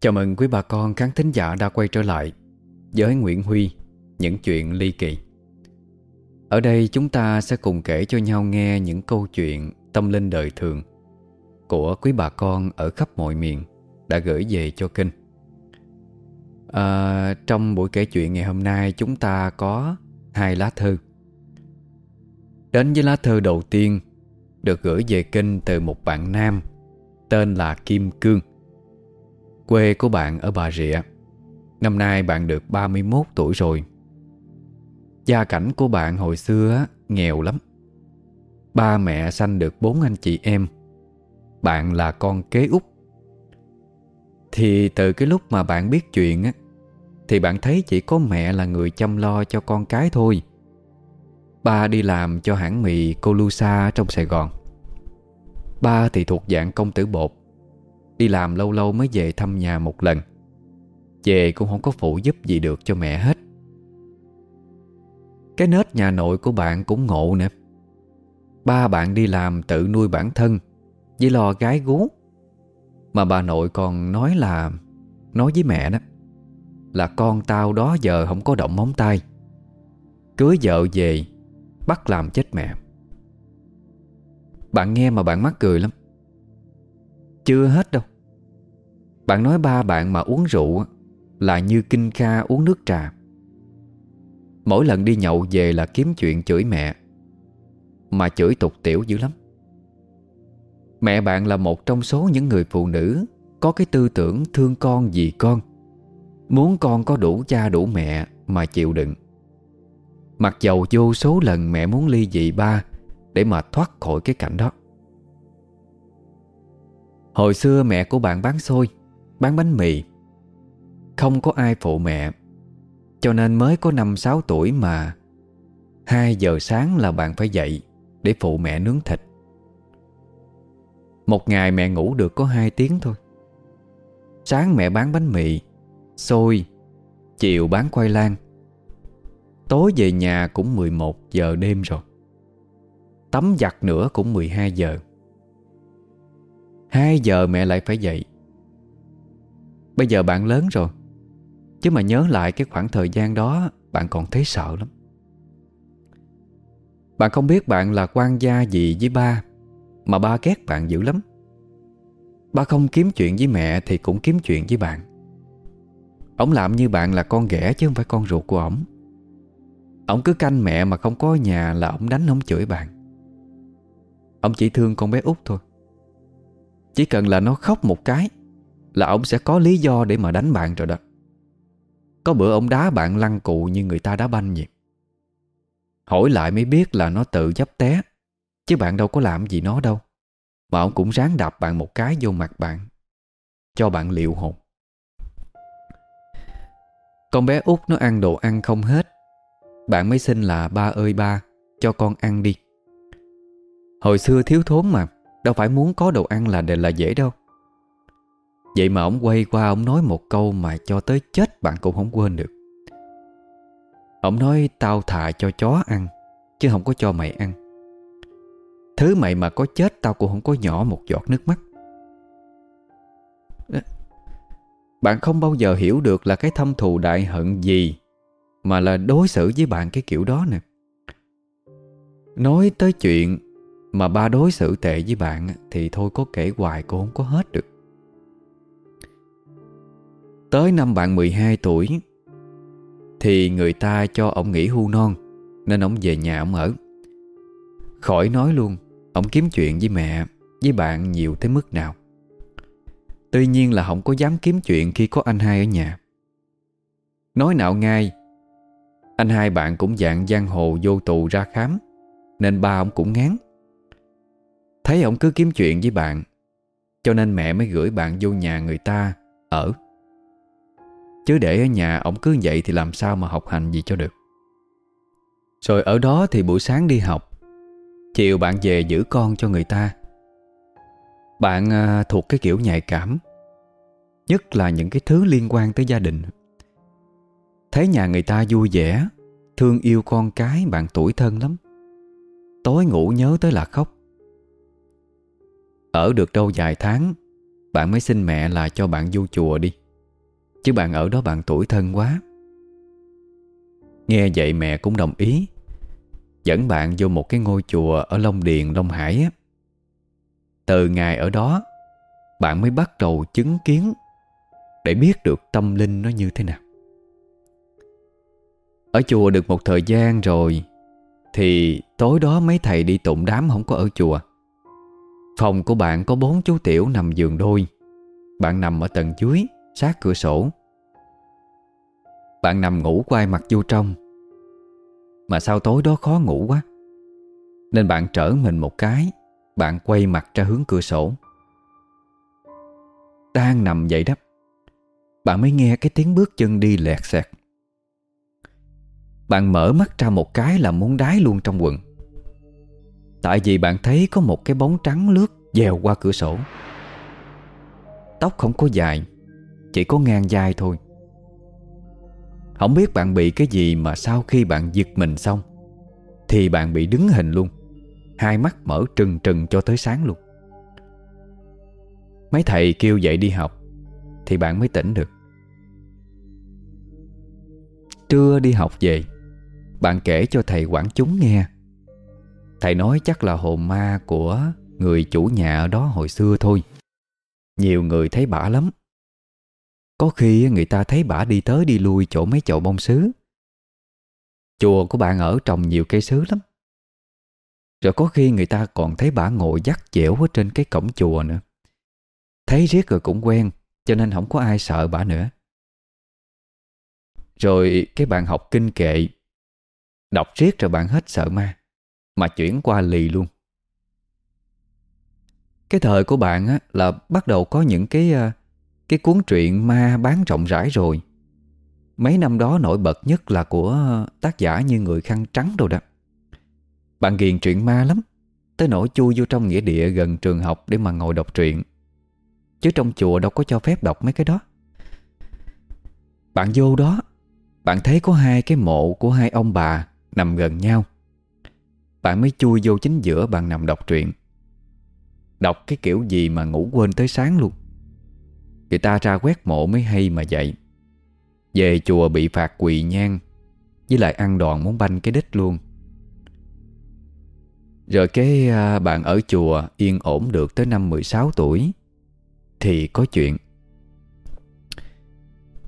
Chào mừng quý bà con khán thính giả đã quay trở lại với Nguyễn Huy Những chuyện ly kỳ. Ở đây chúng ta sẽ cùng kể cho nhau nghe những câu chuyện tâm linh đời thường Của quý bà con ở khắp mọi miền đã gửi về cho kênh. À, Trong buổi kể chuyện ngày hôm nay chúng ta có hai lá thư. Đến với lá thư đầu tiên Được gửi về kênh từ một bạn nam Tên là Kim Cương. Quê của bạn ở Bà Rịa. Năm nay bạn được 31 tuổi rồi. Gia cảnh của bạn hồi xưa nghèo lắm. Ba mẹ sanh được bốn anh chị em. Bạn là con kế út. Thì từ cái lúc mà bạn biết chuyện á, Thì bạn thấy chỉ có mẹ là người chăm lo cho con cái thôi. Ba đi làm cho hãng mì Colusa trong Sài Gòn. Ba thì thuộc dạng công tử bột. Đi làm lâu lâu mới về thăm nhà một lần. Về cũng không có phụ giúp gì được cho mẹ hết. Cái nết nhà nội của bạn cũng ngộ nè. Ba bạn đi làm tự nuôi bản thân với lo gái gú. Mà bà nội còn nói là, Nói với mẹ đó, Là con tao đó giờ không có động móng tay. Cưới vợ về, Bắt làm chết mẹ. Bạn nghe mà bạn mắc cười lắm chưa hết đâu. Bạn nói ba bạn mà uống rượu Là như kinh kha uống nước trà. Mỗi lần đi nhậu về là kiếm chuyện chửi mẹ, Mà chửi tục tiểu dữ lắm. Mẹ bạn là một trong số những người phụ nữ Có cái tư tưởng thương con vì con, Muốn con có đủ cha đủ mẹ Mà chịu đựng. Mặc dầu vô số lần mẹ muốn ly dị ba Để mà thoát khỏi cái cảnh đó. Hồi xưa mẹ của bạn bán xôi, Bán bánh mì. Không có ai phụ mẹ, Cho nên mới có 5-6 tuổi mà 2 giờ sáng là bạn phải dậy Để phụ mẹ nướng thịt. Một ngày mẹ ngủ được có 2 tiếng thôi. Sáng mẹ bán bánh mì, Xôi, Chiều bán khoai lang. Tối về nhà cũng 11 giờ đêm rồi. Tắm giặt nữa cũng 12 giờ. 2 giờ mẹ lại phải dậy. Bây giờ bạn lớn rồi. Chứ mà nhớ lại cái khoảng thời gian đó, Bạn còn thấy sợ lắm. Bạn không biết bạn là quan gia gì với ba, Mà ba ghét bạn dữ lắm. Ba không kiếm chuyện với mẹ Thì cũng kiếm chuyện với bạn. Ông làm như bạn là con ghẻ Chứ không phải con ruột của ổng. Ông cứ canh mẹ mà không có nhà Là ông đánh ông chửi bạn. Ông chỉ thương con bé út thôi chỉ cần là nó khóc một cái Là ông sẽ có lý do để mà đánh bạn rồi đó. Có bữa ông đá bạn lăn cụ như người ta đá banh vậy. Hỏi lại mới biết là nó tự dấp té, Chứ bạn đâu có làm gì nó đâu. Mà ông cũng ráng đạp bạn một cái vô mặt bạn, Cho bạn liệu hồn. Con bé út nó ăn đồ ăn không hết, Bạn mới xin là ba ơi ba, Cho con ăn đi. Hồi xưa thiếu thốn mà. Đâu phải muốn có đồ ăn là đều là dễ đâu. Vậy mà ông quay qua ông nói một câu mà cho tới chết bạn cũng không quên được. Ông nói tao thà cho chó ăn, Chứ không có cho mày ăn. Thứ mày mà có chết tao cũng không có nhỏ một giọt nước mắt. Bạn không bao giờ hiểu được là cái thâm thù đại hận gì Mà là đối xử với bạn cái kiểu đó nè. Nói tới chuyện mà ba đối xử tệ với bạn Thì thôi có kể hoài cô không có hết được. Tới năm bạn 12 tuổi, Thì người ta cho ông nghỉ hưu non, Nên ông về nhà ông ở. Khỏi nói luôn, Ông kiếm chuyện với mẹ, Với bạn nhiều tới mức nào. Tuy nhiên là không có dám kiếm chuyện Khi có anh hai ở nhà. Nói nào ngay, Anh hai bạn cũng dạng giang hồ vô tù ra khám, Nên ba ông cũng ngán. Thấy ông cứ kiếm chuyện với bạn Cho nên mẹ mới gửi bạn vô nhà người ta Ở. Chứ để ở nhà ông cứ vậy Thì làm sao mà học hành gì cho được. Rồi ở đó thì buổi sáng đi học Chiều bạn về giữ con cho người ta. Bạn à, thuộc cái kiểu nhạy cảm Nhất là những cái thứ liên quan tới gia đình. Thấy nhà người ta vui vẻ Thương yêu con cái bạn tuổi thân lắm. Tối ngủ nhớ tới là khóc ở được đâu vài tháng Bạn mới xin mẹ là cho bạn vô chùa đi. Chứ bạn ở đó bạn tuổi thân quá. Nghe vậy mẹ cũng đồng ý Dẫn bạn vô một cái ngôi chùa Ở Long Điền, Long Hải á. Từ ngày ở đó Bạn mới bắt đầu chứng kiến Để biết được tâm linh nó như thế nào. Ở chùa được một thời gian rồi Thì tối đó mấy thầy đi tụng đám không có ở chùa. Phòng của bạn có bốn chú tiểu nằm giường đôi. Bạn nằm ở tầng dưới, Sát cửa sổ. Bạn nằm ngủ quay mặt vô trong. Mà sao tối đó khó ngủ quá? Nên bạn trở mình một cái, Bạn quay mặt ra hướng cửa sổ. Đang nằm dậy đắp Bạn mới nghe cái tiếng bước chân đi lẹt xẹt. Bạn mở mắt ra một cái là muốn đái luôn trong quần. Tại vì bạn thấy có một cái bóng trắng lướt dèo qua cửa sổ. Tóc không có dài, Chỉ có ngang dài thôi. Không biết bạn bị cái gì mà sau khi bạn giật mình xong, Thì bạn bị đứng hình luôn. Hai mắt mở trừng trừng cho tới sáng luôn. Mấy thầy kêu dậy đi học, Thì bạn mới tỉnh được. Trưa đi học về, Bạn kể cho thầy quản chúng nghe. Thầy nói chắc là hồn ma của người chủ nhà ở đó hồi xưa thôi. Nhiều người thấy bả lắm. Có khi người ta thấy bả đi tới đi lui chỗ mấy chậu bông sứ. Chùa của bạn ở trồng nhiều cây sứ lắm. Rồi có khi người ta còn thấy bả ngồi dắt dẻo ở trên cái cổng chùa nữa. Thấy riết rồi cũng quen, Cho nên không có ai sợ bả nữa. Rồi cái bạn học kinh kệ, Đọc riết rồi bạn hết sợ ma mà chuyển qua lì luôn. Cái thời của bạn á, là bắt đầu có những cái ờ, Cái cuốn truyện ma bán rộng rãi rồi. Mấy năm đó nổi bật nhất là của tác giả như người khăn trắng đâu đó. Bạn ghiền truyện ma lắm Tới nỗi chui vô trong nghĩa địa gần trường học để mà ngồi đọc truyện. Chứ trong chùa đâu có cho phép đọc mấy cái đó. Bạn vô đó Bạn thấy có hai cái mộ của hai ông bà nằm gần nhau bạn mới chui vô chính giữa bạn nằm đọc truyện. Đọc cái kiểu gì mà ngủ quên tới sáng luôn. Người ta ra quét mộ mới hay mà vậy Về chùa bị phạt quỳ nhang, Với lại ăn đòn muốn banh cái đít luôn. Rồi cái à, bạn ở chùa yên ổn được tới năm 16 tuổi, Thì có chuyện.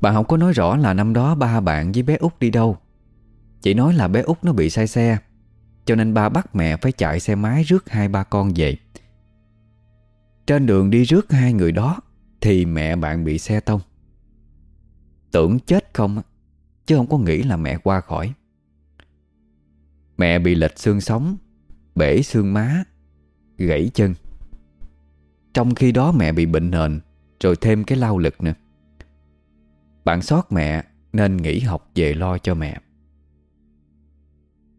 Bạn không có nói rõ là năm đó ba bạn với bé út đi đâu. Chỉ nói là bé út nó bị say xe cho nên ba bắt mẹ phải chạy xe máy rước hai ba con về. Trên đường đi rước hai người đó, Thì mẹ bạn bị xe tông. Tưởng chết không Chứ không có nghĩ là mẹ qua khỏi. Mẹ bị lệch xương sống, Bể xương má, Gãy chân. Trong khi đó mẹ bị bệnh nền, Rồi thêm cái lao lực nữa. Bạn sót mẹ Nên nghỉ học về lo cho mẹ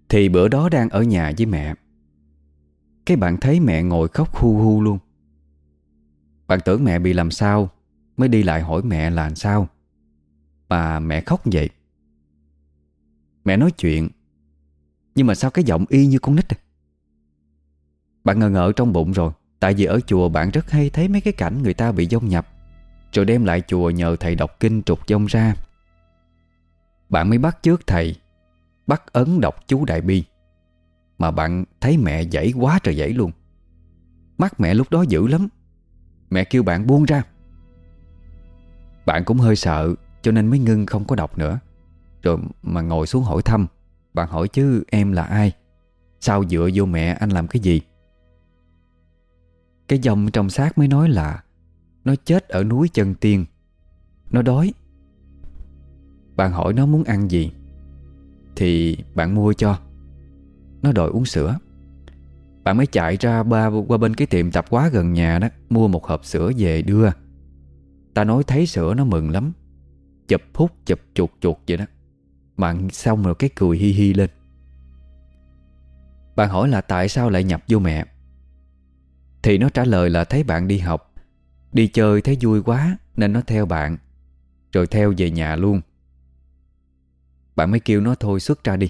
thì bữa đó đang ở nhà với mẹ. Cái bạn thấy mẹ ngồi khóc hu hu luôn. Bạn tưởng mẹ bị làm sao, Mới đi lại hỏi mẹ là làm sao. Mà mẹ khóc vậy. Mẹ nói chuyện, Nhưng mà sao cái giọng y như con nít à? Bạn ngờ ngợ trong bụng rồi, Tại vì ở chùa bạn rất hay thấy mấy cái cảnh người ta bị dông nhập, Rồi đem lại chùa nhờ thầy đọc kinh trục dông ra. Bạn mới bắt trước thầy Bắt ấn đọc chú Đại Bi. Mà bạn thấy mẹ dãy quá trời dãy luôn. Mắt mẹ lúc đó dữ lắm. Mẹ kêu bạn buông ra. Bạn cũng hơi sợ, Cho nên mới ngưng không có đọc nữa. Rồi mà ngồi xuống hỏi thăm. Bạn hỏi chứ em là ai? Sao dựa vô mẹ anh làm cái gì? Cái dòng trong xác mới nói là Nó chết ở núi chân tiên. Nó đói. Bạn hỏi nó muốn ăn gì? Thì bạn mua cho. Nó đòi uống sữa. Bạn mới chạy ra ba, qua bên cái tiệm tạp hóa gần nhà đó, Mua một hộp sữa về đưa. Ta nói thấy sữa nó mừng lắm. Chụp hút, chụp chuột chuột vậy đó. Bạn xong rồi cái cười hi hi lên. Bạn hỏi là tại sao lại nhập vô mẹ? Thì nó trả lời là thấy bạn đi học, Đi chơi thấy vui quá Nên nó theo bạn, Rồi theo về nhà luôn bạn mới kêu nó thôi, xuất ra đi.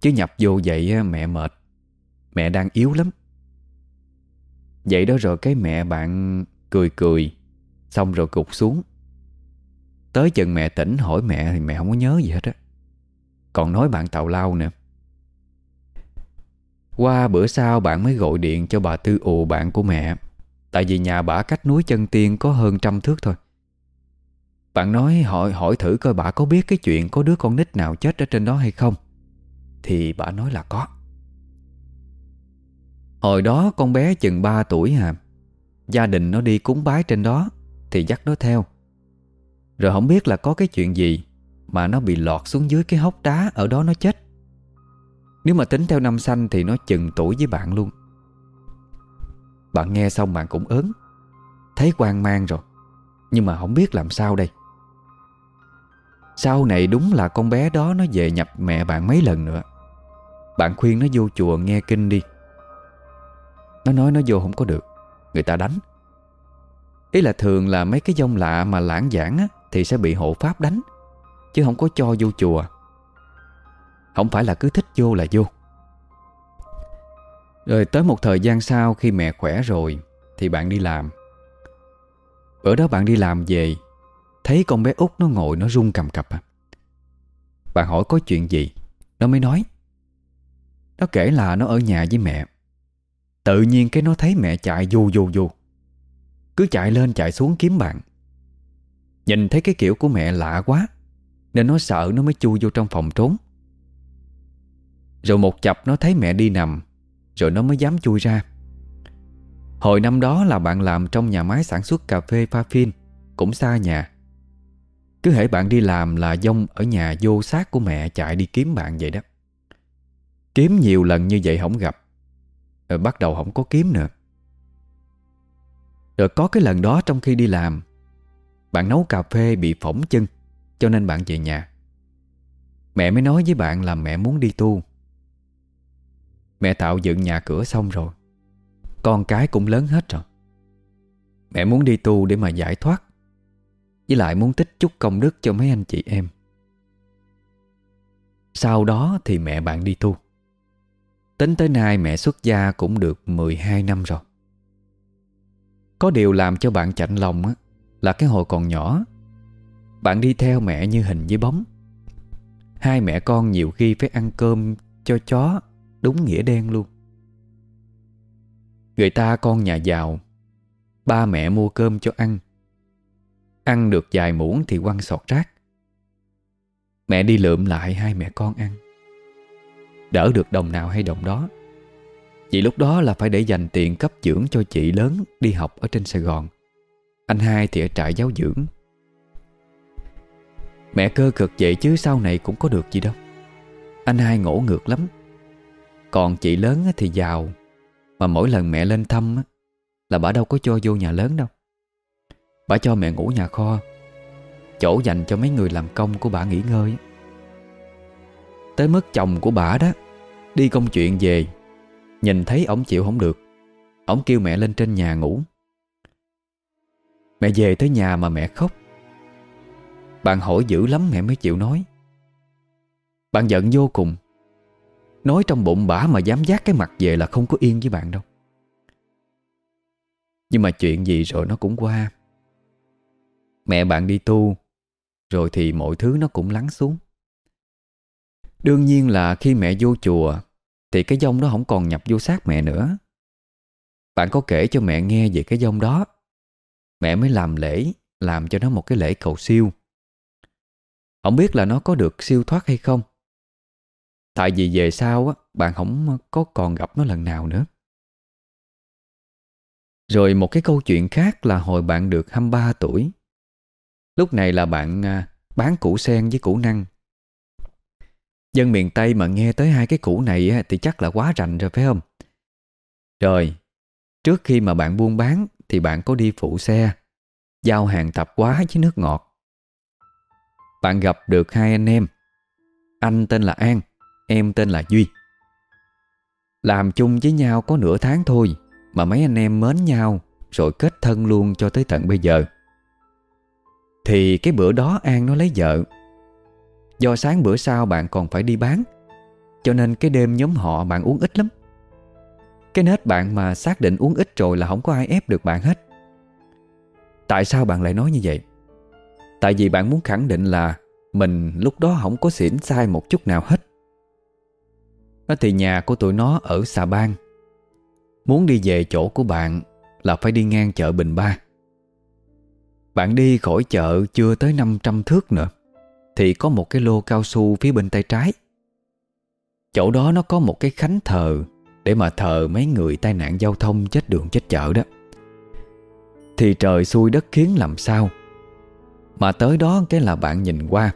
Chứ nhập vô vậy mẹ mệt. Mẹ đang yếu lắm. Vậy đó rồi cái mẹ bạn cười cười, Xong rồi cục xuống. Tới chừng mẹ tỉnh hỏi mẹ Thì mẹ không có nhớ gì hết á. Còn nói bạn tàu lao nè. Qua bữa sau bạn mới gọi điện cho bà Tư ù bạn của mẹ. Tại vì nhà bà cách núi chân tiên có hơn trăm thước thôi. Bạn nói hỏi hỏi thử coi bà có biết cái chuyện có đứa con nít nào chết ở trên đó hay không? Thì bà nói là có. Hồi đó con bé chừng 3 tuổi hà Gia đình nó đi cúng bái trên đó, Thì dắt nó theo. Rồi không biết là có cái chuyện gì Mà nó bị lọt xuống dưới cái hốc đá Ở đó nó chết. Nếu mà tính theo năm xanh Thì nó chừng tuổi với bạn luôn. Bạn nghe xong bạn cũng ớn, Thấy quan mang rồi, Nhưng mà không biết làm sao đây. Sau này đúng là con bé đó Nó về nhập mẹ bạn mấy lần nữa. Bạn khuyên nó vô chùa nghe kinh đi. Nó nói nó vô không có được. Người ta đánh. Ý là thường là mấy cái dông lạ mà lãng giảng á, Thì sẽ bị hộ pháp đánh Chứ không có cho vô chùa. Không phải là cứ thích vô là vô. Rồi tới một thời gian sau Khi mẹ khỏe rồi Thì bạn đi làm. Bữa đó bạn đi làm về Thấy con bé út nó ngồi nó run cầm cập à. Bạn hỏi có chuyện gì? Nó mới nói. Nó kể là nó ở nhà với mẹ. Tự nhiên cái nó thấy mẹ chạy vù vù vù, Cứ chạy lên chạy xuống kiếm bạn. Nhìn thấy cái kiểu của mẹ lạ quá Nên nó sợ nó mới chui vô trong phòng trốn. Rồi một chập nó thấy mẹ đi nằm Rồi nó mới dám chui ra. Hồi năm đó là bạn làm trong nhà máy sản xuất cà phê pha phin Cũng xa nhà. Cứ hễ bạn đi làm là dông ở nhà vô xác của mẹ chạy đi kiếm bạn vậy đó. Kiếm nhiều lần như vậy không gặp, rồi bắt đầu không có kiếm nữa. Rồi có cái lần đó trong khi đi làm, Bạn nấu cà phê bị phỏng chân, Cho nên bạn về nhà. Mẹ mới nói với bạn là mẹ muốn đi tu. Mẹ tạo dựng nhà cửa xong rồi, Con cái cũng lớn hết rồi. Mẹ muốn đi tu để mà giải thoát. Với lại muốn tích chút công đức cho mấy anh chị em. Sau đó thì mẹ bạn đi tu. Tính tới nay mẹ xuất gia cũng được 12 năm rồi. Có điều làm cho bạn chạnh lòng á, Là cái hồi còn nhỏ, Bạn đi theo mẹ như hình với bóng. Hai mẹ con nhiều khi phải ăn cơm cho chó Đúng nghĩa đen luôn. Người ta con nhà giàu, Ba mẹ mua cơm cho ăn Ăn được vài muỗng thì quăng sọt rác. Mẹ đi lượm lại hai mẹ con ăn. Đỡ được đồng nào hay đồng đó. Chị lúc đó là phải để dành tiền cấp dưỡng cho chị lớn đi học ở trên Sài Gòn. Anh hai thì ở trại giáo dưỡng. Mẹ cơ cực vậy chứ sau này cũng có được gì đâu. Anh hai ngổ ngược lắm. Còn chị lớn thì giàu. Mà mỗi lần mẹ lên thăm Là bà đâu có cho vô nhà lớn đâu. Bà cho mẹ ngủ nhà kho. Chỗ dành cho mấy người làm công của bà nghỉ ngơi. Tới mức chồng của bà đó, Đi công chuyện về. Nhìn thấy ổng chịu không được, Ổng kêu mẹ lên trên nhà ngủ. Mẹ về tới nhà mà mẹ khóc. Bạn hỏi dữ lắm mẹ mới chịu nói. Bạn giận vô cùng. Nói trong bụng bả mà dám giác cái mặt về là không có yên với bạn đâu. Nhưng mà chuyện gì rồi nó cũng qua. Mẹ bạn đi tu, Rồi thì mọi thứ nó cũng lắng xuống. Đương nhiên là khi mẹ vô chùa, Thì cái dông đó không còn nhập vô xác mẹ nữa. Bạn có kể cho mẹ nghe về cái dông đó. Mẹ mới làm lễ, Làm cho nó một cái lễ cầu siêu. Không biết là nó có được siêu thoát hay không. Tại vì về sau á, Bạn không có còn gặp nó lần nào nữa. Rồi một cái câu chuyện khác là hồi bạn được 23 tuổi Lúc này là bạn à, bán củ sen với củ năng Dân miền Tây mà nghe tới hai cái củ này thì chắc là quá rành rồi phải không? Rồi, trước khi mà bạn buôn bán thì bạn có đi phụ xe, giao hàng tạp quá với nước ngọt. Bạn gặp được hai anh em. Anh tên là An, em tên là Duy. Làm chung với nhau có nửa tháng thôi mà mấy anh em mến nhau rồi kết thân luôn cho tới tận bây giờ. Thì cái bữa đó An nó lấy vợ. Do sáng bữa sau bạn còn phải đi bán, Cho nên cái đêm nhóm họ bạn uống ít lắm. Cái nết bạn mà xác định uống ít rồi là không có ai ép được bạn hết. Tại sao bạn lại nói như vậy? Tại vì bạn muốn khẳng định là Mình lúc đó không có xỉn sai một chút nào hết. Ờ, thì nhà của tụi nó ở xà bang. Muốn đi về chỗ của bạn Là phải đi ngang chợ Bình Ba. Bạn đi khỏi chợ chưa tới 500 thước nữa, Thì có một cái lô cao su phía bên tay trái. Chỗ đó nó có một cái khánh thờ Để mà thờ mấy người tai nạn giao thông chết đường chết chợ đó. Thì trời xui đất khiến làm sao? Mà tới đó cái là bạn nhìn qua.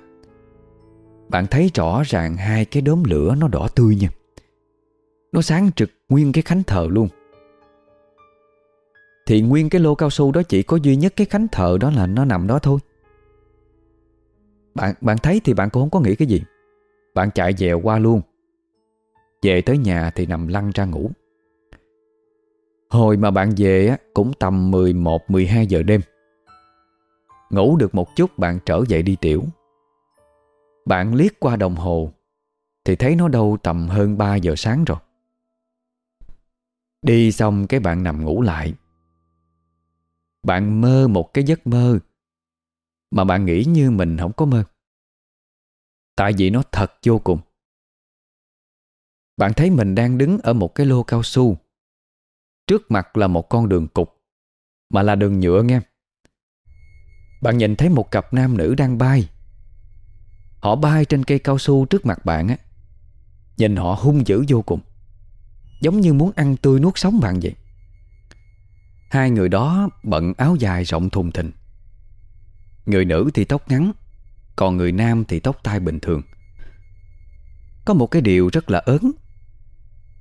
Bạn thấy rõ ràng hai cái đốm lửa nó đỏ tươi nha. Nó sáng trực nguyên cái khánh thờ luôn. Thì nguyên cái lô cao su đó chỉ có duy nhất cái khánh thợ đó là nó nằm đó thôi. Bạn bạn thấy thì bạn cũng không có nghĩ cái gì. Bạn chạy dèo qua luôn. Về tới nhà thì nằm lăn ra ngủ. Hồi mà bạn về á, cũng tầm 11-12 giờ đêm. Ngủ được một chút bạn trở dậy đi tiểu. Bạn liếc qua đồng hồ Thì thấy nó đâu tầm hơn 3 giờ sáng rồi. Đi xong cái bạn nằm ngủ lại. Bạn mơ một cái giấc mơ Mà bạn nghĩ như mình không có mơ. Tại vì nó thật vô cùng. Bạn thấy mình đang đứng ở một cái lô cao su. Trước mặt là một con đường cục, Mà là đường nhựa nghe. Bạn nhìn thấy một cặp nam nữ đang bay. Họ bay trên cây cao su trước mặt bạn á. Nhìn họ hung dữ vô cùng, Giống như muốn ăn tươi nuốt sống bạn vậy. Hai người đó bận áo dài rộng thùng thình. Người nữ thì tóc ngắn, Còn người nam thì tóc tai bình thường. Có một cái điều rất là ớn,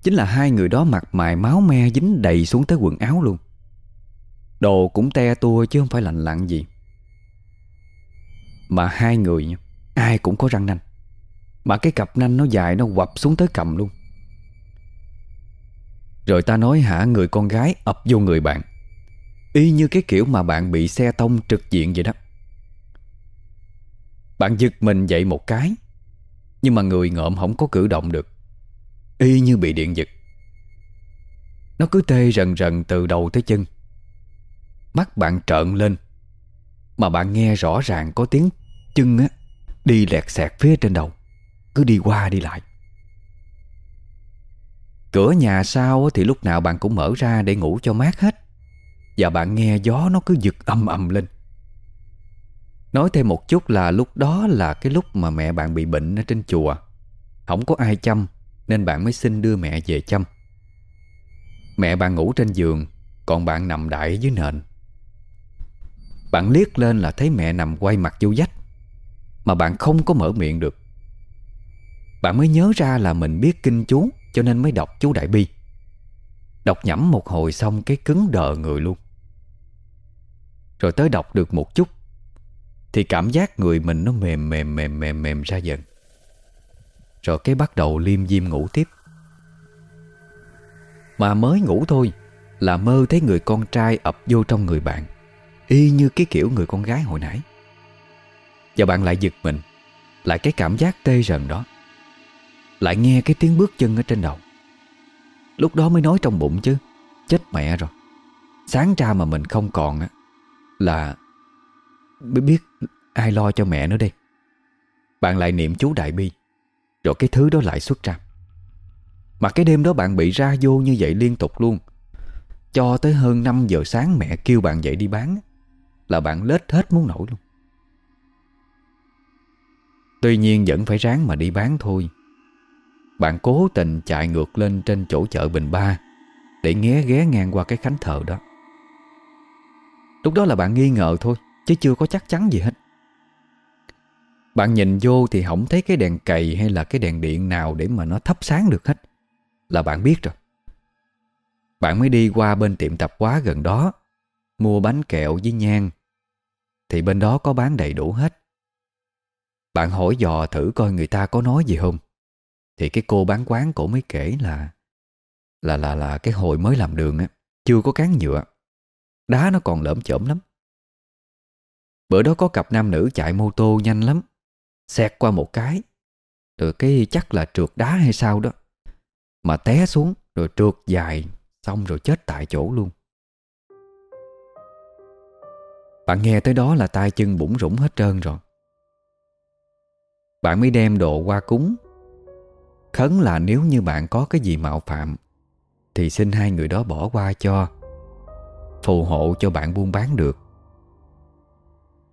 Chính là hai người đó mặt mày máu me dính đầy xuống tới quần áo luôn. Đồ cũng te tua chứ không phải lạnh lặng gì. Mà hai người Ai cũng có răng nanh. Mà cái cặp nanh nó dài nó quặp xuống tới cầm luôn. Rồi ta nói hả, người con gái ập vô người bạn. Y như cái kiểu mà bạn bị xe tông trực diện vậy đó. Bạn giật mình dậy một cái, Nhưng mà người ngợm không có cử động được. Y như bị điện giật. Nó cứ tê rần rần từ đầu tới chân. Mắt bạn trợn lên, Mà bạn nghe rõ ràng có tiếng chân á, Đi lẹt xẹt phía trên đầu, Cứ đi qua đi lại. Cửa nhà sau thì lúc nào bạn cũng mở ra để ngủ cho mát hết. Và bạn nghe gió nó cứ giật âm ầm lên. Nói thêm một chút là lúc đó là cái lúc mà mẹ bạn bị bệnh ở trên chùa. Không có ai chăm, nên bạn mới xin đưa mẹ về chăm. Mẹ bạn ngủ trên giường, Còn bạn nằm đại dưới nền. Bạn liếc lên là thấy mẹ nằm quay mặt vô dách Mà bạn không có mở miệng được. Bạn mới nhớ ra là mình biết kinh chú, Cho nên mới đọc chú Đại Bi. Đọc nhẩm một hồi xong cái cứng đờ người luôn. Rồi tới đọc được một chút, Thì cảm giác người mình nó mềm mềm mềm mềm mềm ra dần. Rồi cái bắt đầu liêm diêm ngủ tiếp. Mà mới ngủ thôi Là mơ thấy người con trai ập vô trong người bạn, Y như cái kiểu người con gái hồi nãy. Và bạn lại giật mình, Lại cái cảm giác tê rần đó. Lại nghe cái tiếng bước chân ở trên đầu. Lúc đó mới nói trong bụng chứ, Chết mẹ rồi. Sáng ra mà mình không còn á là biết biết ai lo cho mẹ nữa đây. Bạn lại niệm chú Đại Bi, rồi cái thứ đó lại xuất ra. Mà cái đêm đó bạn bị ra vô như vậy liên tục luôn. Cho tới hơn 5 giờ sáng mẹ kêu bạn dậy đi bán, Là bạn lết hết muốn nổi luôn. Tuy nhiên vẫn phải ráng mà đi bán thôi. Bạn cố tình chạy ngược lên trên chỗ chợ Bình Ba Để nghé ghé ngang qua cái khánh thờ đó. Lúc đó là bạn nghi ngờ thôi Chứ chưa có chắc chắn gì hết bạn nhìn vô thì không thấy cái đèn cầy hay là cái đèn điện nào để mà nó thắp sáng được hết. Là bạn biết rồi. Bạn mới đi qua bên tiệm tạp hóa gần đó, mua bánh kẹo với nhang. Thì bên đó có bán đầy đủ hết. Bạn hỏi dò thử coi người ta có nói gì không. Thì cái cô bán quán cổ mới kể là là là là cái hồi mới làm đường á, chưa có cán nhựa. Đá nó còn lởm chởm lắm. Bữa đó có cặp nam nữ chạy mô tô nhanh lắm, Xẹt qua một cái, Rồi cái chắc là trượt đá hay sao đó, Mà té xuống Rồi trượt dài Xong rồi chết tại chỗ luôn. Bạn nghe tới đó là tay chân bủng rủng hết trơn rồi. Bạn mới đem đồ qua cúng. Khấn là nếu như bạn có cái gì mạo phạm, Thì xin hai người đó bỏ qua cho. Phù hộ cho bạn buôn bán được.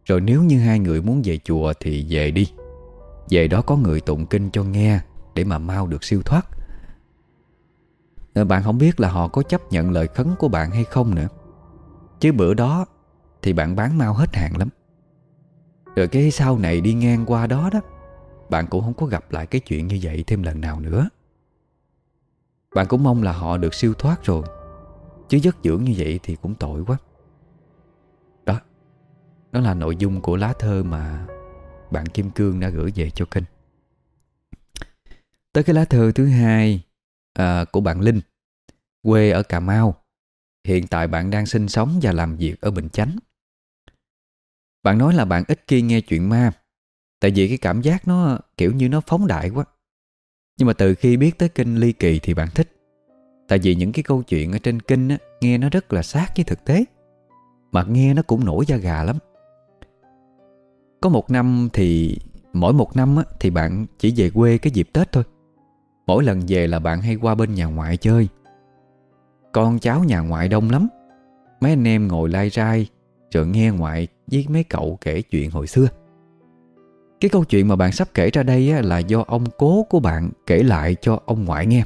Rồi nếu như hai người muốn về chùa thì về đi. Về đó có người tụng kinh cho nghe Để mà mau được siêu thoát. Ờ, bạn không biết là họ có chấp nhận lời khấn của bạn hay không nữa. Chứ bữa đó Thì bạn bán mau hết hàng lắm. Rồi cái sau này đi ngang qua đó đó, Bạn cũng không có gặp lại cái chuyện như vậy thêm lần nào nữa. Bạn cũng mong là họ được siêu thoát rồi. Chứ dứt dưỡng như vậy thì cũng tội quá. Đó Đó là nội dung của lá thơ mà Bạn Kim Cương đã gửi về cho kênh. Tới cái lá thơ thứ hai à, Của bạn Linh Quê ở Cà Mau. Hiện tại bạn đang sinh sống và làm việc ở Bình Chánh. Bạn nói là bạn ít khi nghe chuyện ma Tại vì cái cảm giác nó kiểu như nó phóng đại quá. Nhưng mà từ khi biết tới kinh ly kỳ thì bạn thích. Tại vì những cái câu chuyện ở trên kinh á, nghe nó rất là sát với thực tế. Mà nghe nó cũng nổi da gà lắm. Có một năm thì Mỗi một năm á, thì bạn chỉ về quê cái dịp Tết thôi. Mỗi lần về là bạn hay qua bên nhà ngoại chơi. Con cháu nhà ngoại đông lắm. Mấy anh em ngồi lai rai Rồi nghe ngoại với mấy cậu kể chuyện hồi xưa. Cái câu chuyện mà bạn sắp kể ra đây á, là do ông cố của bạn kể lại cho ông ngoại nghe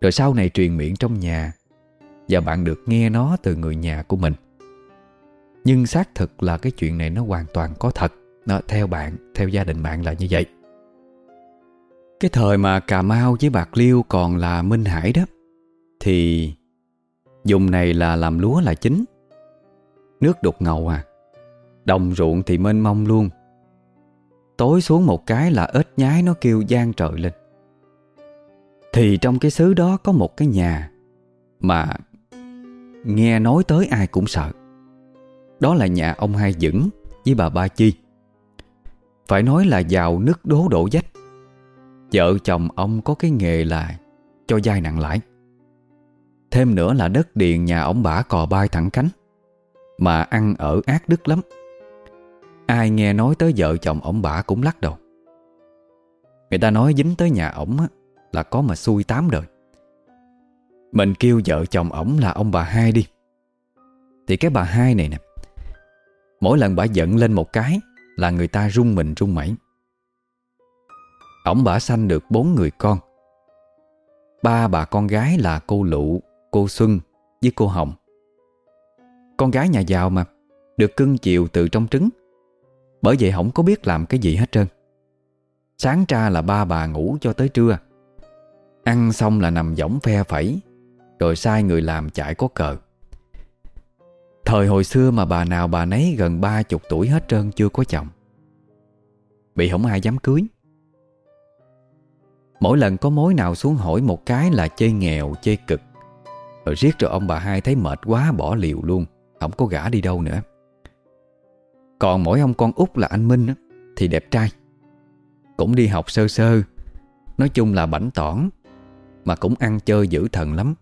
rồi sau này truyền miệng trong nhà Và bạn được nghe nó từ người nhà của mình. Nhưng xác thực là cái chuyện này nó hoàn toàn có thật. Nó, Theo bạn, theo gia đình bạn là như vậy. Cái thời mà Cà Mau với Bạc Liêu còn là Minh Hải đó Thì dùng này là làm lúa là chính. Nước đục ngầu à Đồng ruộng thì mênh mông luôn. Tối xuống một cái là ếch nhái nó kêu gian trời lên thì trong cái xứ đó có một cái nhà Mà Nghe nói tới ai cũng sợ. Đó là nhà ông Hai Dững Với bà Ba Chi. Phải nói là giàu nứt đố đổ dách Vợ chồng ông có cái nghề là Cho dai nặng lãi. Thêm nữa là đất điền nhà ông bả cò bay thẳng cánh, Mà ăn ở ác đức lắm. Ai nghe nói tới vợ chồng ông bả cũng lắc đầu. Người ta nói dính tới nhà ổng là có mà xui tám đời. Mình kêu vợ chồng ổng là ông bà hai đi. Thì cái bà hai này nè Mỗi lần bà giận lên một cái Là người ta rung mình rung mẩy. Ổng bà sanh được bốn người con. Ba bà con gái là cô Lụ, cô Xuân với cô Hồng. Con gái nhà giàu mà Được cưng chiều từ trong trứng. Bởi vậy không có biết làm cái gì hết trơn. Sáng ra là ba bà ngủ cho tới trưa. Ăn xong là nằm võng phe phẩy Rồi sai người làm chạy có cờ. Thời hồi xưa mà bà nào bà nấy gần ba chục tuổi hết trơn chưa có chồng. Bị không ai dám cưới. Mỗi lần có mối nào xuống hỏi một cái là chơi nghèo, chơi cực. Rồi riết rồi ông bà hai thấy mệt quá bỏ liều luôn Không có gã đi đâu nữa. Còn mỗi ông con út là anh Minh Thì đẹp trai. Cũng đi học sơ sơ Nói chung là bảnh tỏn mà cũng ăn chơi dữ thần lắm.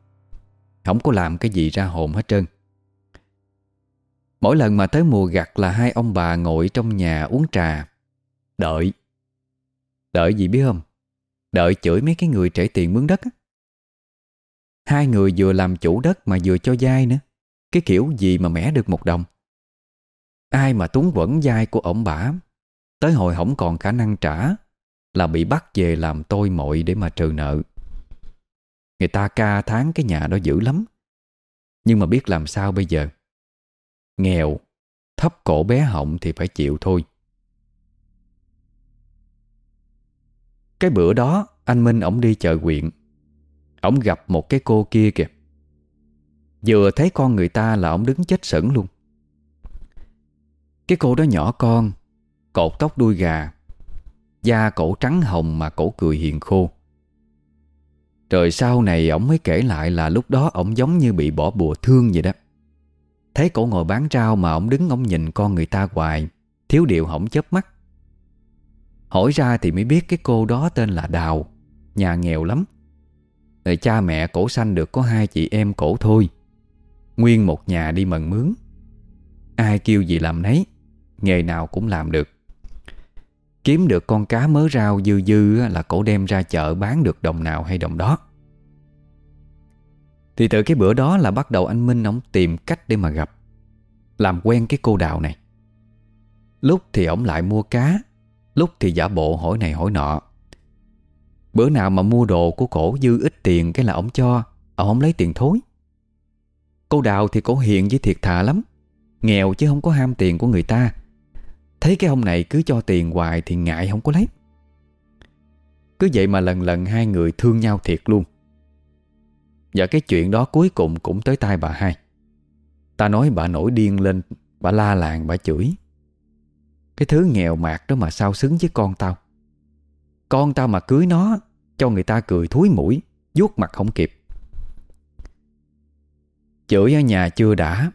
Không có làm cái gì ra hồn hết trơn. Mỗi lần mà tới mùa gặt là hai ông bà ngồi trong nhà uống trà. Đợi. Đợi gì biết không? Đợi chửi mấy cái người trễ tiền mướn đất á. Hai người vừa làm chủ đất mà vừa cho dai nữa. Cái kiểu gì mà mẻ được một đồng? Ai mà túng quẩn dai của ổng bả Tới hồi không còn khả năng trả, Là bị bắt về làm tôi mội để mà trừ nợ. Người ta ca tháng cái nhà đó dữ lắm. Nhưng mà biết làm sao bây giờ? Nghèo, Thấp cổ bé họng thì phải chịu thôi. Cái bữa đó, Anh Minh ổng đi chợ quyện Ổng gặp một cái cô kia kìa. Vừa thấy con người ta là ổng đứng chết sững luôn. Cái cô đó nhỏ con, Cột tóc đuôi gà, Da cổ trắng hồng mà cổ cười hiền khô rồi sau này ổng mới kể lại là lúc đó ổng giống như bị bỏ bùa thương vậy đó. Thấy cổ ngồi bán rau mà ổng đứng ổng nhìn con người ta hoài, Thiếu điệu hổng chớp mắt. Hỏi ra thì mới biết cái cô đó tên là Đào, Nhà nghèo lắm. Rồi cha mẹ cổ sanh được có hai chị em cổ thôi, Nguyên một nhà đi mần mướn. Ai kêu gì làm nấy, Nghề nào cũng làm được. Kiếm được con cá mớ rau dư dư Là cổ đem ra chợ bán được đồng nào hay đồng đó. Thì từ cái bữa đó là bắt đầu anh Minh Ông tìm cách để mà gặp, Làm quen cái cô đào này. Lúc thì ổng lại mua cá, Lúc thì giả bộ hỏi này hỏi nọ. Bữa nào mà mua đồ của cổ dư ít tiền Cái là ổng cho à, Ổng không lấy tiền thối. Cô Đào thì cổ hiền với thiệt thà lắm, Nghèo chứ không có ham tiền của người ta. Thấy cái ông này cứ cho tiền hoài Thì ngại không có lấy. Cứ vậy mà lần lần hai người thương nhau thiệt luôn. Và cái chuyện đó cuối cùng cũng tới tai bà hai. Ta nói bà nổi điên lên, Bà la làng, bà chửi. Cái thứ nghèo mạt đó mà sao xứng với con tao. Con tao mà cưới nó, Cho người ta cười thúi mũi, vuốt mặt không kịp. Chửi ở nhà chưa đã.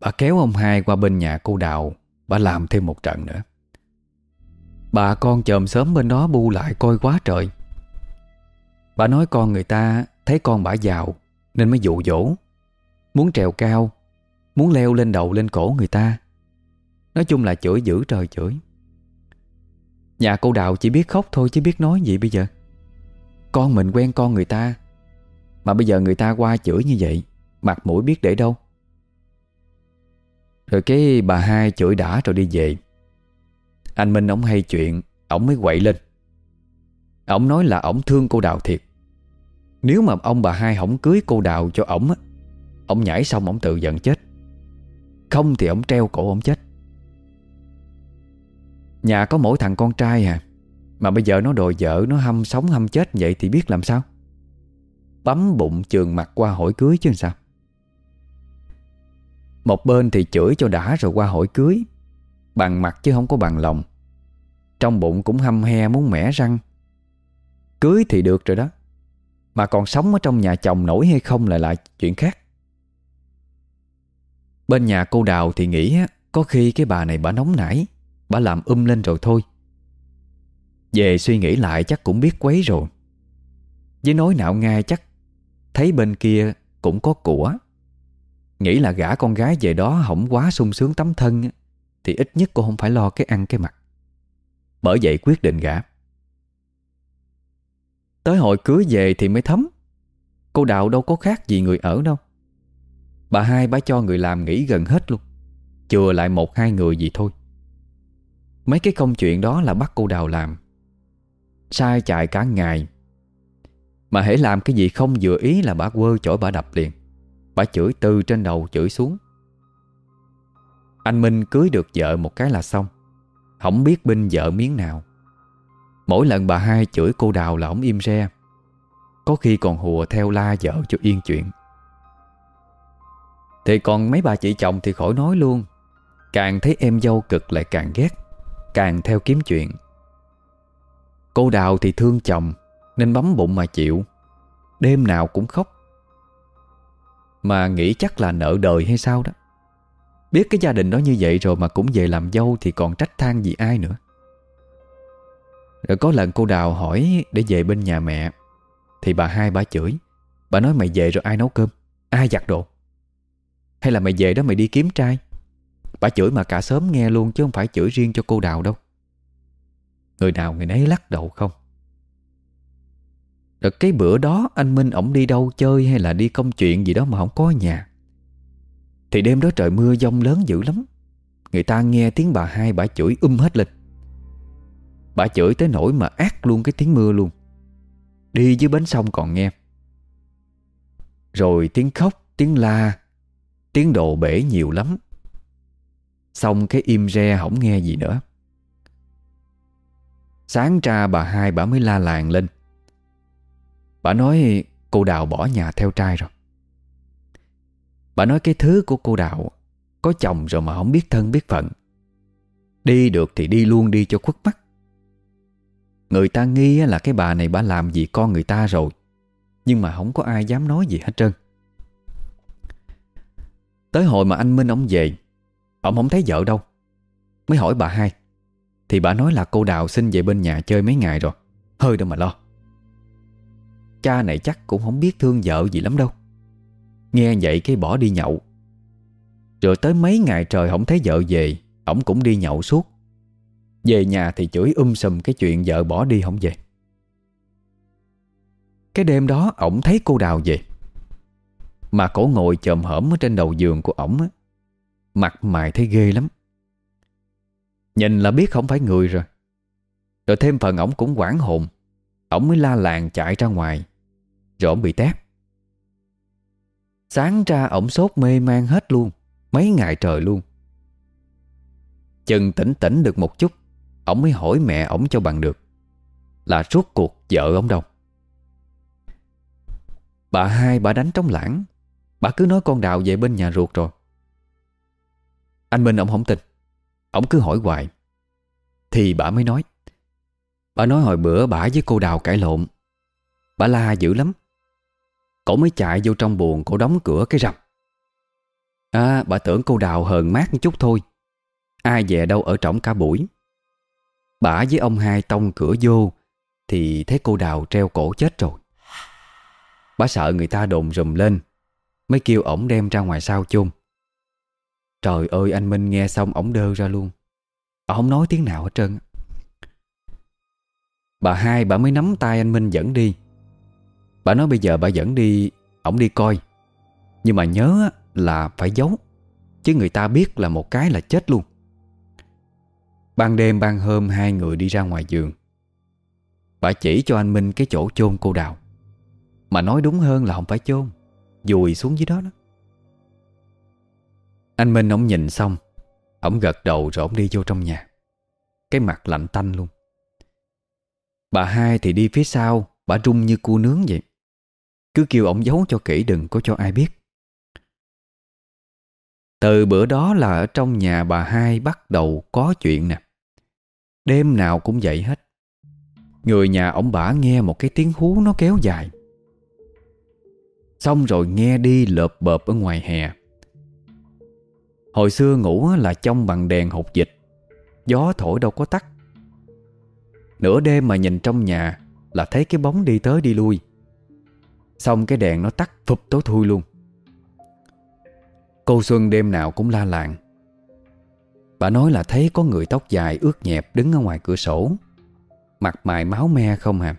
Bà kéo ông hai qua bên nhà cô Đào. Bà làm thêm một trận nữa. Bà con chồm sớm bên đó bu lại coi quá trời. Bà nói con người ta Thấy con bà giàu, Nên mới dụ dỗ. Muốn trèo cao, Muốn leo lên đầu lên cổ người ta. Nói chung là chửi dữ trời chửi. Nhà cô Đào chỉ biết khóc thôi chứ biết nói gì bây giờ. Con mình quen con người ta, Mà bây giờ người ta qua chửi như vậy, Mặt mũi biết để đâu. Rồi cái bà hai chửi đã rồi đi về. Anh Minh ổng hay chuyện, Ổng mới quậy lên. Ổng nói là ổng thương cô Đào thiệt. Nếu mà ông bà hai không cưới cô Đào cho ổng á, Ổng nhảy xong ổng tự giận chết. Không thì ổng treo cổ ổng chết. Nhà có mỗi thằng con trai à Mà bây giờ nó đòi vợ, Nó hâm sống hâm chết vậy thì biết làm sao? Bấm bụng trường mặt qua hỏi cưới chứ sao? Một bên thì chửi cho đã rồi qua hỏi cưới. Bằng mặt chứ không có bằng lòng. Trong bụng cũng hâm he muốn mẻ răng. Cưới thì được rồi đó. Mà còn sống ở trong nhà chồng nổi hay không lại là chuyện khác. Bên nhà cô Đào thì nghĩ Có khi cái bà này bà nóng nảy, Bà làm um lên rồi thôi. Về suy nghĩ lại chắc cũng biết quấy rồi. Với nói nạo ngay chắc, Thấy bên kia cũng có của. Nghĩ là gả con gái về đó hỏng quá sung sướng tấm thân Thì ít nhất cô không phải lo cái ăn cái mặt Bởi vậy quyết định gả. Tới hội cưới về thì mới thấm. Cô Đạo đâu có khác gì người ở đâu. Bà hai, bà cho người làm nghỉ gần hết luôn, Chừa lại một hai người gì thôi. Mấy cái công chuyện đó là bắt cô Đào làm. Sai chạy cả ngày. Mà hãy làm cái gì không vừa ý là bà quơ chổi bà đập liền. Bà chửi từ trên đầu chửi xuống. Anh Minh cưới được vợ một cái là xong. Không biết binh vợ miếng nào. Mỗi lần bà hai chửi cô Đào là ổng im re. Có khi còn hùa theo la vợ cho yên chuyện. Thì còn mấy bà chị chồng thì khỏi nói luôn. Càng thấy em dâu cực lại càng ghét. Càng theo kiếm chuyện. Cô Đào thì thương chồng, Nên bấm bụng mà chịu. Đêm nào cũng khóc. Mà nghĩ chắc là nợ đời hay sao đó. Biết cái gia đình đó như vậy rồi Mà cũng về làm dâu Thì còn trách than gì ai nữa. Rồi có lần cô Đào hỏi Để về bên nhà mẹ, Thì bà hai bà chửi, Bà nói mày về rồi ai nấu cơm, Ai giặt đồ? Hay là mày về đó mày đi kiếm trai? Bà chửi mà cả sớm nghe luôn Chứ không phải chửi riêng cho cô Đào đâu. Người nào người nấy lắc đầu không. Rồi cái bữa đó Anh Minh ổng đi đâu chơi Hay là đi công chuyện gì đó mà không có nhà? Thì đêm đó trời mưa giông lớn dữ lắm. Người ta nghe tiếng bà hai bà chửi um hết lên Bà chửi tới nỗi mà ác luôn cái tiếng mưa luôn. Đi dưới bến sông còn nghe. Rồi tiếng khóc, tiếng la Tiếng đồ bể nhiều lắm. Xong cái im re không nghe gì nữa. Sáng ra bà hai bà mới la làng lên. Bà nói, cô Đào bỏ nhà theo trai rồi. Bà nói, cái thứ của cô Đào Có chồng rồi mà không biết thân biết phận. Đi được thì đi luôn đi cho khuất mắt. Người ta nghi là cái bà này bà làm gì con người ta rồi, Nhưng mà không có ai dám nói gì hết trơn. Tới hồi mà anh Minh ông về, Ông không thấy vợ đâu, Mới hỏi bà hai. Thì bà nói là cô Đào xin về bên nhà chơi mấy ngày rồi, Hơi đâu mà lo. Cha này chắc cũng không biết thương vợ gì lắm đâu. Nghe vậy cái bỏ đi nhậu. Rồi tới mấy ngày trời không thấy vợ về, Ổng cũng đi nhậu suốt. Về nhà thì chửi um sùm cái chuyện vợ bỏ đi không về. Cái đêm đó ổng thấy cô Đào về. Mà cổ ngồi chồm hởm ở trên đầu giường của ổng Mặt mày thấy ghê lắm. Nhìn là biết không phải người rồi. Rồi thêm phần ổng cũng quảng hồn, Ổng mới la làng chạy ra ngoài. Rồi bị tét Sáng ra ổng sốt mê man hết luôn, Mấy ngày trời luôn. Chừng tỉnh tỉnh được một chút, Ổng mới hỏi mẹ ổng cho bằng được, Là rốt cuộc vợ ổng đâu. Bà hai bà đánh trống lãng, Bà cứ nói con đào về bên nhà ruột rồi. Anh Minh ổng không tin, Ổng cứ hỏi hoài. Thì bà mới nói, Bà nói hồi bữa bà với cô đào cãi lộn, Bà la dữ lắm. Cổ mới chạy vô trong buồn Cổ đóng cửa cái rầm. À bà tưởng cô đào hờn mát một chút thôi. Ai về đâu ở trỏng cả buổi. Bà với ông hai tông cửa vô, Thì thấy cô đào treo cổ chết rồi. Bà sợ người ta đồn rùm lên, Mới kêu ổng đem ra ngoài sau chôn. Trời ơi, anh Minh nghe xong ổng đơ ra luôn. Ổng không nói tiếng nào hết trơn Bà hai bà mới nắm tay anh Minh dẫn đi. Bà nói bây giờ bà dẫn đi, Ổng đi coi. Nhưng mà nhớ là phải giấu. Chứ người ta biết là một cái là chết luôn. Ban đêm ban hôm hai người đi ra ngoài giường. Bà chỉ cho anh Minh cái chỗ chôn cô đào. Mà nói đúng hơn là không phải chôn, Dùi xuống dưới đó đó. Anh Minh ông nhìn xong Ông gật đầu rồi ông đi vô trong nhà. Cái mặt lạnh tanh luôn. Bà hai thì đi phía sau, Bà rung như cua nướng vậy. Cứ kêu ổng giấu cho kỹ đừng có cho ai biết. Từ bữa đó là ở trong nhà bà hai bắt đầu có chuyện nè. Đêm nào cũng vậy hết. Người nhà ông bà nghe một cái tiếng hú nó kéo dài. Xong rồi nghe đi lợp bợp ở ngoài hè. Hồi xưa ngủ là trong bằng đèn hột dịch. Gió thổi đâu có tắt. Nửa đêm mà nhìn trong nhà Là thấy cái bóng đi tới đi lui. Xong cái đèn nó tắt phụp tối thui luôn. Cô Xuân đêm nào cũng la làng. Bà nói là thấy có người tóc dài ướt nhẹp đứng ở ngoài cửa sổ. Mặt mày máu me không hả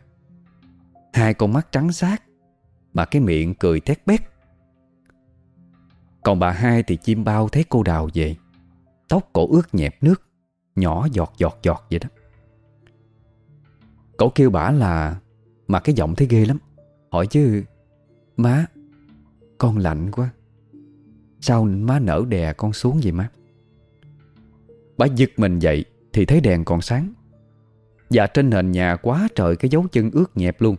Hai con mắt trắng xác. Mà cái miệng cười thét bét. Còn bà hai thì chim bao thấy cô đào về. Tóc cổ ướt nhẹp nước, Nhỏ giọt giọt giọt vậy đó. Cổ kêu bà là, Mà cái giọng thấy ghê lắm. Hỏi chứ, Má, Con lạnh quá. Sao má nở đè con xuống vậy má? Bà giật mình dậy Thì thấy đèn còn sáng. Và trên nền nhà quá trời cái dấu chân ướt nhẹp luôn.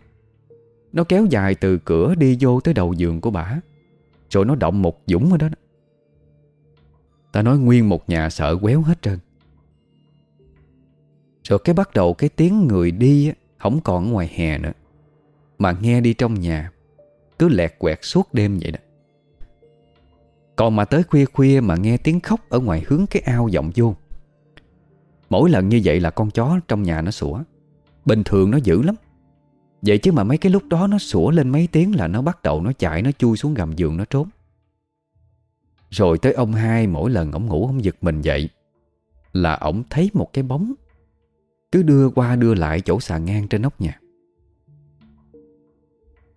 Nó kéo dài từ cửa đi vô tới đầu giường của bà. Rồi nó động một dũng ở đó Ta nói nguyên một nhà sợ quéo hết trơn. Rồi cái bắt đầu cái tiếng người đi Không còn ở ngoài hè nữa. Mà nghe đi trong nhà. Cứ lẹt quẹt suốt đêm vậy đó. Còn mà tới khuya khuya mà nghe tiếng khóc Ở ngoài hướng cái ao vọng vô. Mỗi lần như vậy là con chó trong nhà nó sủa. Bình thường nó dữ lắm. Vậy chứ mà mấy cái lúc đó nó sủa lên mấy tiếng là nó bắt đầu nó chạy, Nó chui xuống gầm giường nó trốn. Rồi tới ông hai mỗi lần ổng ngủ ông giật mình dậy, Là ổng thấy một cái bóng. Cứ đưa qua đưa lại chỗ xà ngang trên nóc nhà.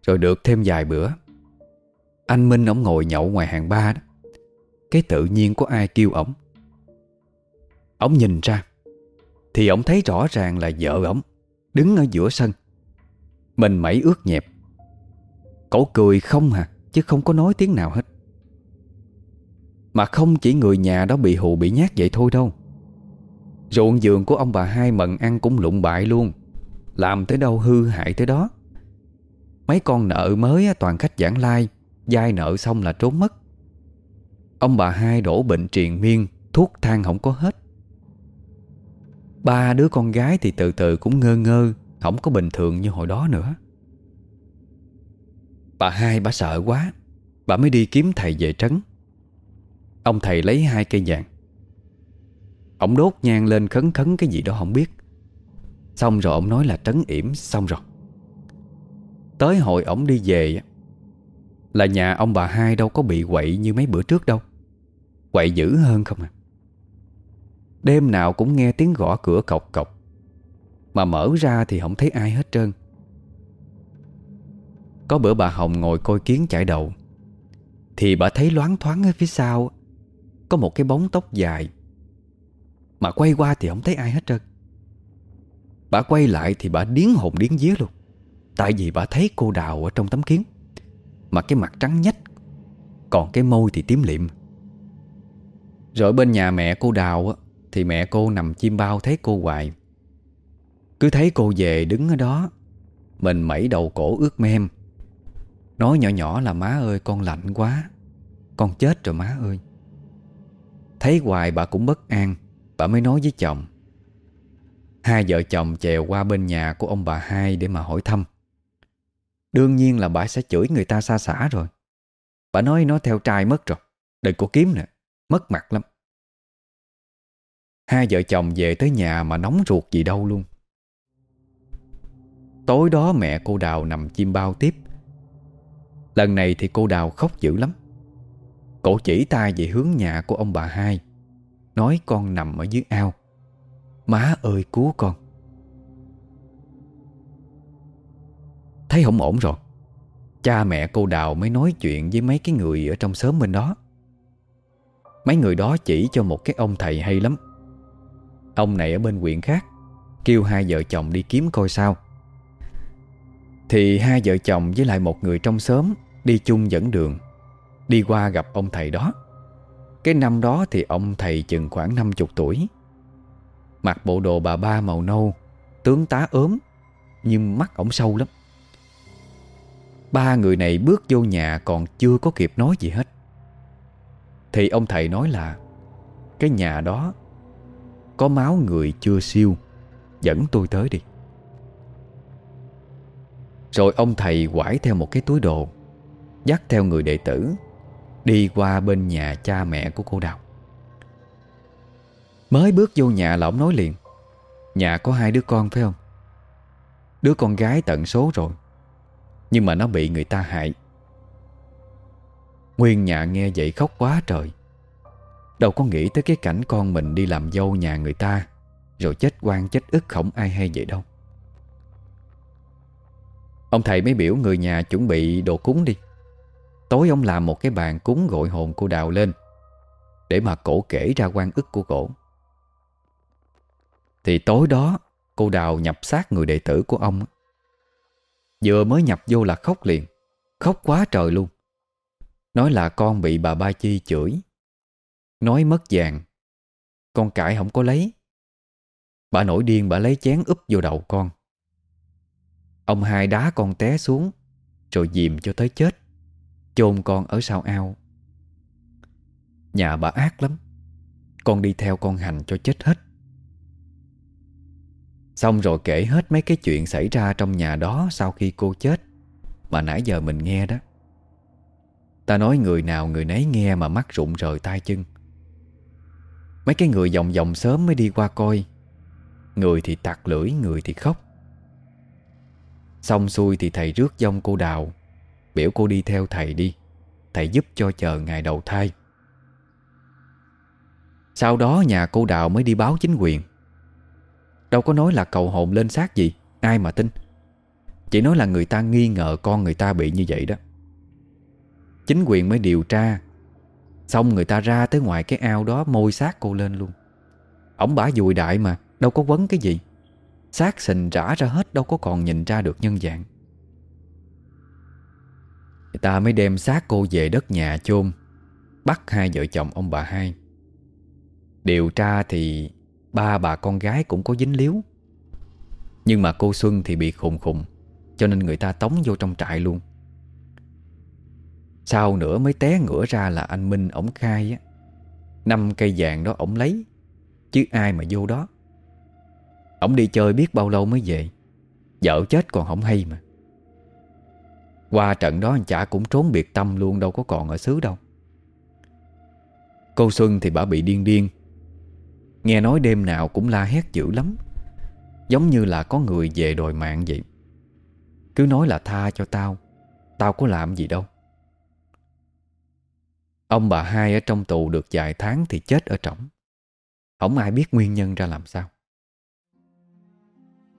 Rồi được thêm vài bữa. Anh Minh ổng ngồi nhậu ngoài hàng ba đó. Cái tự nhiên có ai kêu ổng? Ổng nhìn ra, thì ổng thấy rõ ràng là vợ ổng Đứng ở giữa sân. Mình mẩy ướt nhẹp. Cậu cười không hả Chứ không có nói tiếng nào hết. Mà không chỉ người nhà đó bị hù bị nhát vậy thôi đâu. Ruộng giường của ông bà hai mận ăn cũng lụng bại luôn. Làm tới đâu hư hại tới đó. Mấy con nợ mới toàn khách giảng lai, Dai nợ xong là trốn mất. Ông bà hai đổ bệnh triền miên, Thuốc thang không có hết. Ba đứa con gái thì từ từ cũng ngơ ngơ, Không có bình thường như hồi đó nữa. Bà hai bà sợ quá, Bà mới đi kiếm thầy về trấn. Ông thầy lấy hai cây vàng. Ông đốt nhang lên khấn khấn cái gì đó không biết. Xong rồi ông nói là trấn yểm, xong rồi. Tới hồi ổng đi về Là nhà ông bà hai đâu có bị quậy như mấy bữa trước đâu. Quậy dữ hơn không à. Đêm nào cũng nghe tiếng gõ cửa cọc cọc Mà mở ra thì không thấy ai hết trơn. Có bữa bà Hồng ngồi coi kiến chải đầu, Thì bà thấy loáng thoáng ở phía sau Có một cái bóng tóc dài, Mà quay qua thì không thấy ai hết trơn. Bà quay lại thì bà điến hồn điến día luôn. Tại vì bà thấy cô đào ở trong tấm kiến. Mà cái mặt trắng nhách, Còn cái môi thì tím liệm. Rồi bên nhà mẹ cô đào Thì mẹ cô nằm chim bao thấy cô hoài. Cứ thấy cô về đứng ở đó, Mình mẩy đầu cổ ướt mem. Nói nhỏ nhỏ là, má ơi, con lạnh quá, Con chết rồi má ơi. Thấy hoài bà cũng bất an, Bà mới nói với chồng. Hai vợ chồng chèo qua bên nhà của ông bà hai để mà hỏi thăm. Đương nhiên là bà sẽ chửi người ta xa xả rồi. Bà nói nó theo trai mất rồi. Đừng có kiếm nè, Mất mặt lắm. Hai vợ chồng về tới nhà mà nóng ruột gì đâu luôn. Tối đó mẹ cô Đào nằm chim bao tiếp. Lần này thì cô Đào khóc dữ lắm. Cổ chỉ tay về hướng nhà của ông bà hai. Nói con nằm ở dưới ao. Má ơi, cứu con. Thấy không ổn rồi. Cha mẹ cô Đào mới nói chuyện với mấy cái người ở trong xóm bên đó. Mấy người đó chỉ cho một cái ông thầy hay lắm. Ông này ở bên huyện khác, Kêu hai vợ chồng đi kiếm coi sao. Thì hai vợ chồng với lại một người trong xóm Đi chung dẫn đường, Đi qua gặp ông thầy đó. Cái năm đó thì ông thầy chừng khoảng 50 tuổi. Mặc bộ đồ bà ba màu nâu, Tướng tá ốm, Nhưng mắt ổng sâu lắm. Ba người này bước vô nhà còn chưa có kịp nói gì hết. Thì ông thầy nói là, Cái nhà đó, Có máu người chưa siêu, Dẫn tôi tới đi. Rồi ông thầy quải theo một cái túi đồ, Dắt theo người đệ tử, Đi qua bên nhà cha mẹ của cô Đào. Mới bước vô nhà là ông nói liền, Nhà có hai đứa con, phải không? Đứa con gái tận số rồi nhưng mà nó bị người ta hại. Nguyên nhà nghe vậy khóc quá trời. Đâu có nghĩ tới cái cảnh con mình đi làm dâu nhà người ta, Rồi chết quan chết ức không ai hay vậy đâu. Ông thầy mới biểu người nhà chuẩn bị đồ cúng đi. Tối ông làm một cái bàn cúng gọi hồn cô Đào lên, Để mà cổ kể ra quan ức của cổ. Thì tối đó, cô Đào nhập xác người đệ tử của ông Vừa mới nhập vô là khóc liền. Khóc quá trời luôn. Nói là con bị bà Ba Chi chửi. Nói mất vàng. Con cãi không có lấy. Bà nổi điên bà lấy chén úp vô đầu con. Ông hai đá con té xuống, Rồi dìm cho tới chết. Chôn con ở sau ao. Nhà bà ác lắm. Con đi theo con hành cho chết hết. Xong rồi kể hết mấy cái chuyện xảy ra trong nhà đó sau khi cô chết. Mà nãy giờ mình nghe đó. Ta nói người nào người nấy nghe mà mắt rụng rời tay chân. Mấy cái người vòng vòng sớm mới đi qua coi. Người thì tặc lưỡi, người thì khóc. Xong xuôi thì thầy rước dông cô đào. Biểu cô đi theo thầy đi. Thầy giúp cho chờ ngày đầu thai. Sau đó nhà cô đào mới đi báo chính quyền. Đâu có nói là cầu hồn lên xác gì, Ai mà tin. Chỉ nói là người ta nghi ngờ con người ta bị như vậy đó. Chính quyền mới điều tra, Xong người ta ra tới ngoài cái ao đó Môi xác cô lên luôn. Ổng bả dùi đại mà, Đâu có vấn cái gì. Xác sình rã ra hết, Đâu có còn nhìn ra được nhân dạng. Người ta mới đem xác cô về đất nhà chôn, Bắt hai vợ chồng ông bà hai. Điều tra thì Ba bà con gái cũng có dính líu. Nhưng mà cô Xuân thì bị khùng khùng, Cho nên người ta tống vô trong trại luôn. Sau nữa mới té ngửa ra là anh Minh ổng khai á, Năm cây vàng đó ổng lấy, Chứ ai mà vô đó. Ổng đi chơi biết bao lâu mới về, Vợ chết còn không hay mà. Qua trận đó anh chả cũng trốn biệt tâm luôn, Đâu có còn ở xứ đâu. Cô Xuân thì bà bị điên điên Nghe nói đêm nào cũng la hét dữ lắm. Giống như là có người về đòi mạng vậy. Cứ nói là tha cho tao Tao có làm gì đâu. Ông bà hai ở trong tù được vài tháng thì chết ở trỏng. Không ai biết nguyên nhân ra làm sao.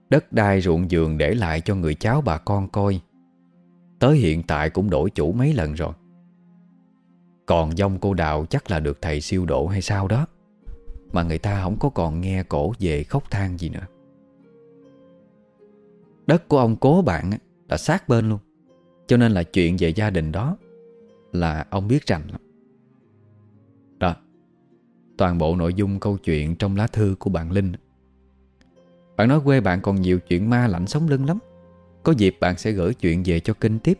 Đất đai ruộng vườn để lại cho người cháu bà con coi. Tới hiện tại cũng đổi chủ mấy lần rồi. Còn dông cô đào chắc là được thầy siêu độ hay sao đó. Mà người ta không có còn nghe cổ về khóc than gì nữa. Đất của ông cố bạn là sát bên luôn. Cho nên là chuyện về gia đình đó Là ông biết rành lắm. Đó, Toàn bộ nội dung câu chuyện trong lá thư của bạn Linh. Bạn nói quê bạn còn nhiều chuyện ma lạnh sống lưng lắm. Có dịp bạn sẽ gửi chuyện về cho kinh tiếp.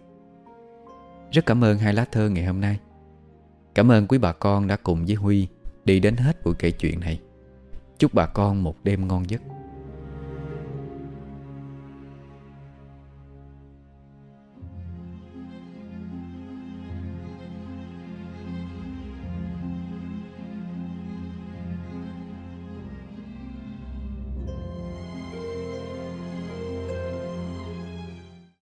Rất cảm ơn hai lá thơ ngày hôm nay. Cảm ơn quý bà con đã cùng với Huy Đi đến hết buổi kể chuyện này. Chúc bà con một đêm ngon giấc.